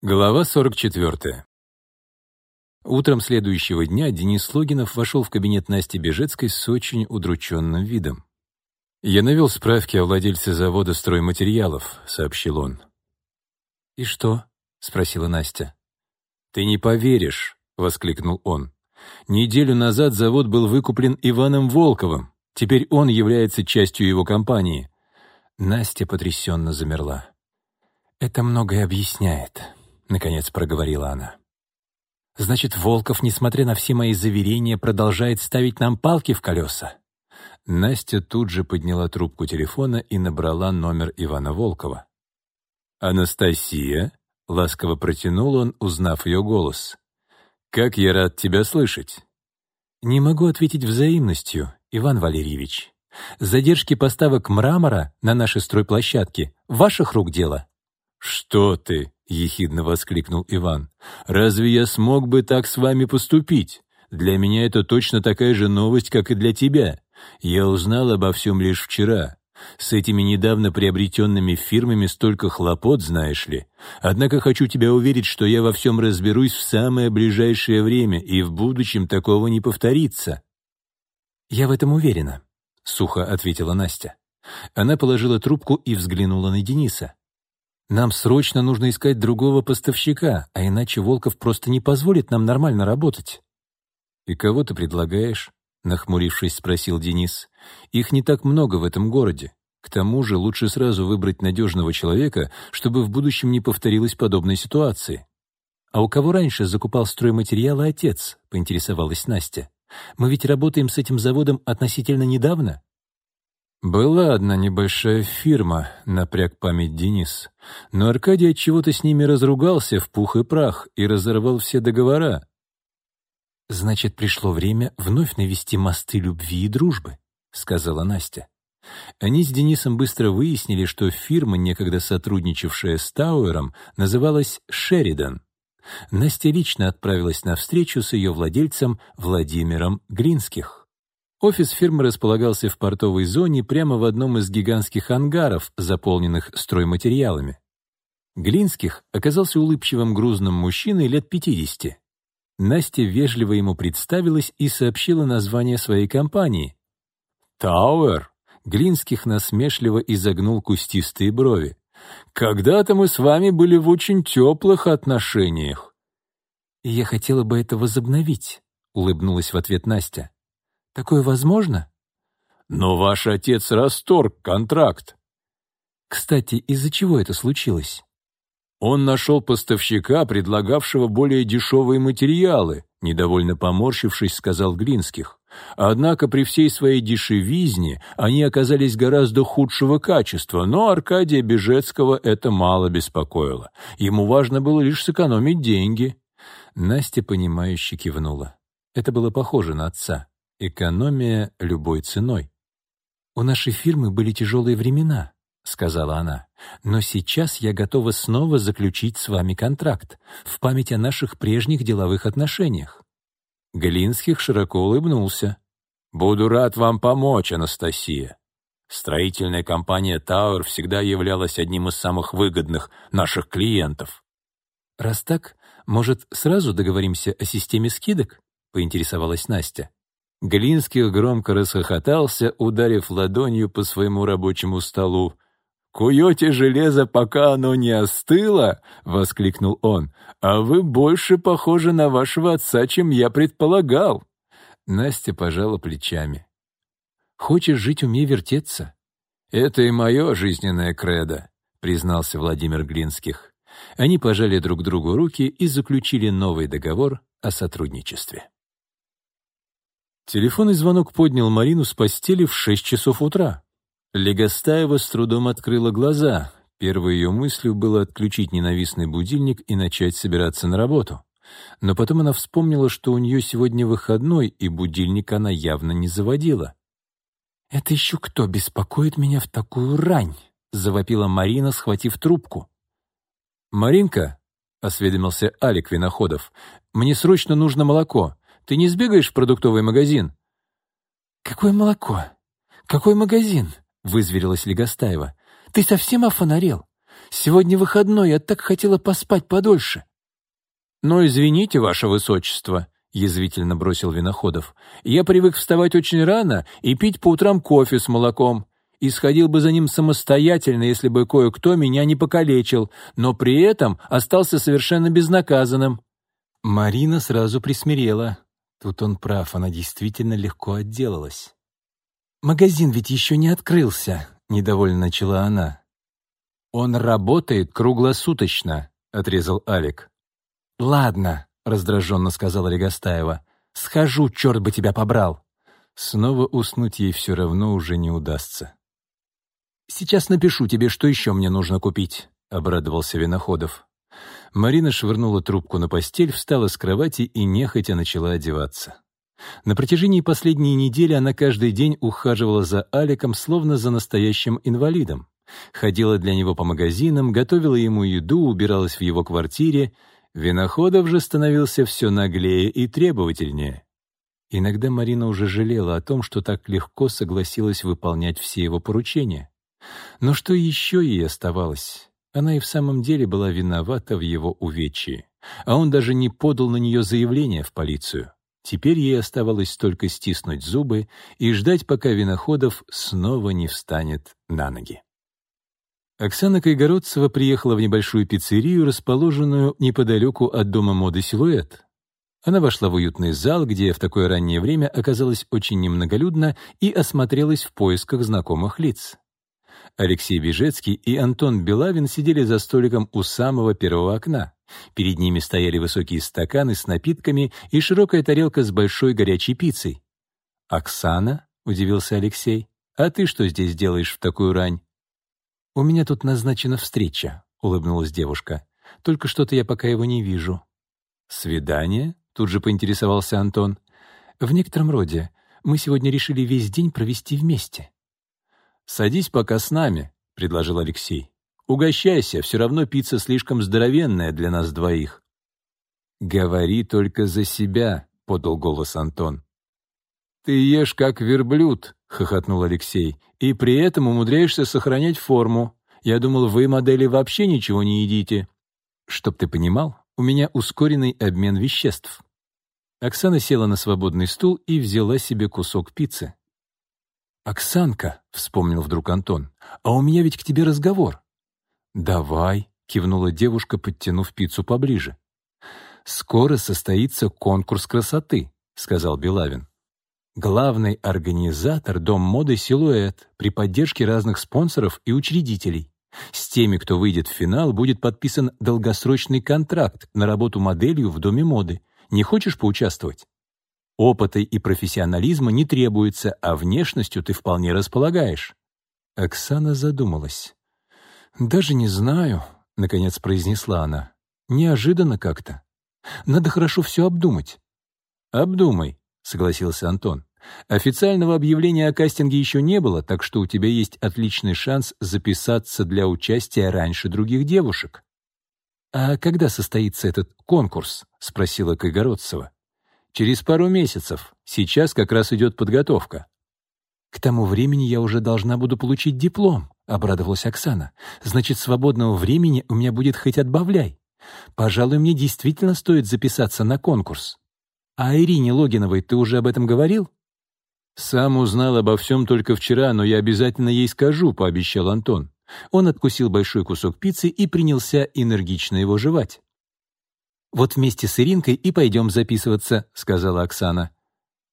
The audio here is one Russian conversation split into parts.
Глава 44. Утром следующего дня Денис Логинов вошел в кабинет Насти Бежецкой с очень удрученным видом. «Я навел справки о владельце завода стройматериалов», — сообщил он. «И что?» — спросила Настя. «Ты не поверишь», — воскликнул он. «Неделю назад завод был выкуплен Иваном Волковым. Теперь он является частью его компании». Настя потрясенно замерла. «Это многое объясняет», — наконец проговорила она. «Значит, Волков, несмотря на все мои заверения, продолжает ставить нам палки в колеса?» Настя тут же подняла трубку телефона и набрала номер Ивана Волкова. «Анастасия?» — ласково протянул он, узнав ее голос. «Как я рад тебя слышать!» «Не могу ответить взаимностью, Иван Валерьевич. Задержки поставок мрамора на наши стройплощадки — ваших рук дело». «Что ты?» — ехидно воскликнул Иван. «Разве я смог бы так с вами поступить? Для меня это точно такая же новость, как и для тебя. Я узнал обо всем лишь вчера. С этими недавно приобретенными фирмами столько хлопот, знаешь ли. Однако хочу тебя уверить, что я во всем разберусь в самое ближайшее время, и в будущем такого не повторится». «Я в этом уверена», — сухо ответила Настя. Она положила трубку и взглянула на Дениса. Нам срочно нужно искать другого поставщика, а иначе Волков просто не позволит нам нормально работать». «И кого ты предлагаешь?» — нахмурившись, спросил Денис. «Их не так много в этом городе. К тому же лучше сразу выбрать надежного человека, чтобы в будущем не повторилась подобная ситуация». «А у кого раньше закупал стройматериалы отец?» — поинтересовалась Настя. «Мы ведь работаем с этим заводом относительно недавно». «Была одна небольшая фирма», — напряг память Денис. «Но Аркадий от чего то с ними разругался в пух и прах и разорвал все договора». «Значит, пришло время вновь навести мосты любви и дружбы», — сказала Настя. Они с Денисом быстро выяснили, что фирма, некогда сотрудничавшая с Тауэром, называлась «Шеридан». Настя лично отправилась на встречу с ее владельцем Владимиром Глинских. Офис фирмы располагался в портовой зоне прямо в одном из гигантских ангаров, заполненных стройматериалами. Глинских оказался улыбчивым грузным мужчиной лет 50. Настя вежливо ему представилась и сообщила название своей компании. «Тауэр!» — Глинских насмешливо изогнул кустистые брови. «Когда-то мы с вами были в очень теплых отношениях». «Я хотела бы это возобновить», — улыбнулась в ответ Настя. Такое возможно? Но ваш отец расторг контракт. Кстати, из-за чего это случилось? Он нашел поставщика, предлагавшего более дешевые материалы, недовольно поморщившись, сказал Глинских. Однако при всей своей дешевизне они оказались гораздо худшего качества, но Аркадия Бежецкого это мало беспокоило. Ему важно было лишь сэкономить деньги. Настя, понимающе кивнула. Это было похоже на отца. Экономия любой ценой. «У нашей фирмы были тяжелые времена», — сказала она. «Но сейчас я готова снова заключить с вами контракт в память о наших прежних деловых отношениях». Глинских широко улыбнулся. «Буду рад вам помочь, Анастасия. Строительная компания «Тауэр» всегда являлась одним из самых выгодных наших клиентов». «Раз так, может, сразу договоримся о системе скидок?» — поинтересовалась Настя. Глинских громко расхохотался, ударив ладонью по своему рабочему столу. «Куете железо, пока оно не остыло?» — воскликнул он. «А вы больше похожи на вашего отца, чем я предполагал». Настя пожала плечами. «Хочешь жить, умей вертеться». «Это и мое жизненное кредо», — признался Владимир Глинских. Они пожали друг другу руки и заключили новый договор о сотрудничестве. Телефонный звонок поднял Марину с постели в шесть часов утра. Легостаева с трудом открыла глаза. Первой ее мыслью было отключить ненавистный будильник и начать собираться на работу. Но потом она вспомнила, что у нее сегодня выходной, и будильник она явно не заводила. «Это еще кто беспокоит меня в такую рань?» — завопила Марина, схватив трубку. «Маринка», — осведомился Алик Виноходов, — «мне срочно нужно молоко. Ты не сбегаешь в продуктовый магазин?» «Какое молоко? Какой магазин?» — вызверилась Легостаева. «Ты совсем офонарел? Сегодня выходной, я так хотела поспать подольше». «Но извините, ваше высочество», — язвительно бросил Виноходов. «Я привык вставать очень рано и пить по утрам кофе с молоком. И сходил бы за ним самостоятельно, если бы кое-кто меня не покалечил, но при этом остался совершенно безнаказанным». Марина сразу присмирела. Тут он прав, она действительно легко отделалась. «Магазин ведь еще не открылся», — недовольно начала она. «Он работает круглосуточно», — отрезал Алик. «Ладно», — раздраженно сказала Легостаева. «Схожу, черт бы тебя побрал». Снова уснуть ей все равно уже не удастся. «Сейчас напишу тебе, что еще мне нужно купить», — обрадовался Виноходов. Марина швырнула трубку на постель, встала с кровати и нехотя начала одеваться. На протяжении последней недели она каждый день ухаживала за Аликом, словно за настоящим инвалидом. Ходила для него по магазинам, готовила ему еду, убиралась в его квартире. Виноходов же становился все наглее и требовательнее. Иногда Марина уже жалела о том, что так легко согласилась выполнять все его поручения. Но что еще ей оставалось? Она и в самом деле была виновата в его увечье, а он даже не подал на нее заявление в полицию. Теперь ей оставалось только стиснуть зубы и ждать, пока Виноходов снова не встанет на ноги. Оксана Кайгородцева приехала в небольшую пиццерию, расположенную неподалеку от дома моды «Силуэт». Она вошла в уютный зал, где в такое раннее время оказалось очень немноголюдно, и осмотрелась в поисках знакомых лиц. Алексей Бежецкий и Антон Белавин сидели за столиком у самого первого окна. Перед ними стояли высокие стаканы с напитками и широкая тарелка с большой горячей пиццей. «Оксана?» — удивился Алексей. «А ты что здесь делаешь в такую рань?» «У меня тут назначена встреча», — улыбнулась девушка. «Только что-то я пока его не вижу». «Свидание?» — тут же поинтересовался Антон. «В некотором роде. Мы сегодня решили весь день провести вместе». «Садись пока с нами», — предложил Алексей. «Угощайся, все равно пицца слишком здоровенная для нас двоих». «Говори только за себя», — подал голос Антон. «Ты ешь как верблюд», — хохотнул Алексей, «и при этом умудряешься сохранять форму. Я думал, вы, модели, вообще ничего не едите». «Чтоб ты понимал, у меня ускоренный обмен веществ». Оксана села на свободный стул и взяла себе кусок пиццы. «Оксанка», — вспомнил вдруг Антон, — «а у меня ведь к тебе разговор». «Давай», — кивнула девушка, подтянув пиццу поближе. «Скоро состоится конкурс красоты», — сказал Белавин. «Главный организатор — Дом моды «Силуэт» при поддержке разных спонсоров и учредителей. С теми, кто выйдет в финал, будет подписан долгосрочный контракт на работу моделью в Доме моды. Не хочешь поучаствовать?» Опыта и профессионализма не требуется, а внешностью ты вполне располагаешь». Оксана задумалась. «Даже не знаю», — наконец произнесла она. «Неожиданно как-то. Надо хорошо все обдумать». «Обдумай», — согласился Антон. «Официального объявления о кастинге еще не было, так что у тебя есть отличный шанс записаться для участия раньше других девушек». «А когда состоится этот конкурс?» — спросила Кайгородцева. Через пару месяцев. Сейчас как раз идет подготовка». «К тому времени я уже должна буду получить диплом», — обрадовалась Оксана. «Значит, свободного времени у меня будет хоть отбавляй. Пожалуй, мне действительно стоит записаться на конкурс. А Ирине Логиновой ты уже об этом говорил?» «Сам узнал обо всем только вчера, но я обязательно ей скажу», — пообещал Антон. Он откусил большой кусок пиццы и принялся энергично его жевать. «Вот вместе с Иринкой и пойдем записываться», — сказала Оксана.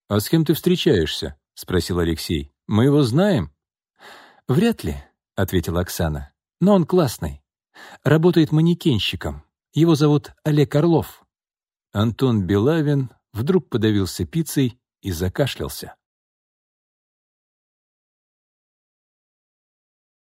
«А с кем ты встречаешься?» — спросил Алексей. «Мы его знаем?» «Вряд ли», — ответила Оксана. «Но он классный. Работает манекенщиком. Его зовут Олег Орлов». Антон Белавин вдруг подавился пиццей и закашлялся.